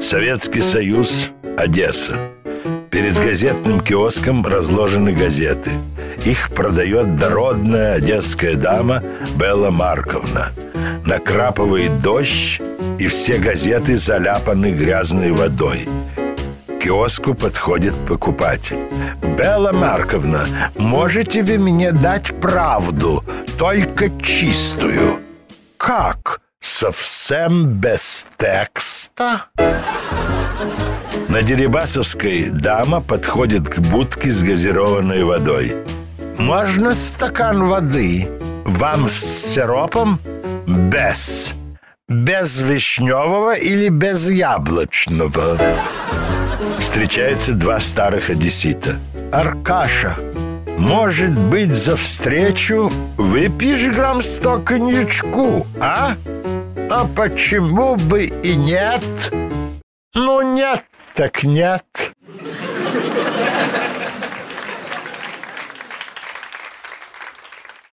Советский Союз, Одесса. Перед газетным киоском разложены газеты. Их продает дородная одесская дама Белла Марковна. Накрапывает дождь, и все газеты заляпаны грязной водой. Киоску подходит покупатель. «Белла Марковна, можете вы мне дать правду, только чистую?» «Как? Совсем без текста?» На Дерибасовской дама подходит к будке с газированной водой. «Можно стакан воды? Вам с сиропом?» «Без. Без вишневого или без яблочного?» Встречаются два старых одессита. «Аркаша, может быть, за встречу выпьешь грамм сто коньячку, а? А почему бы и нет?» «Ну нет, так нет».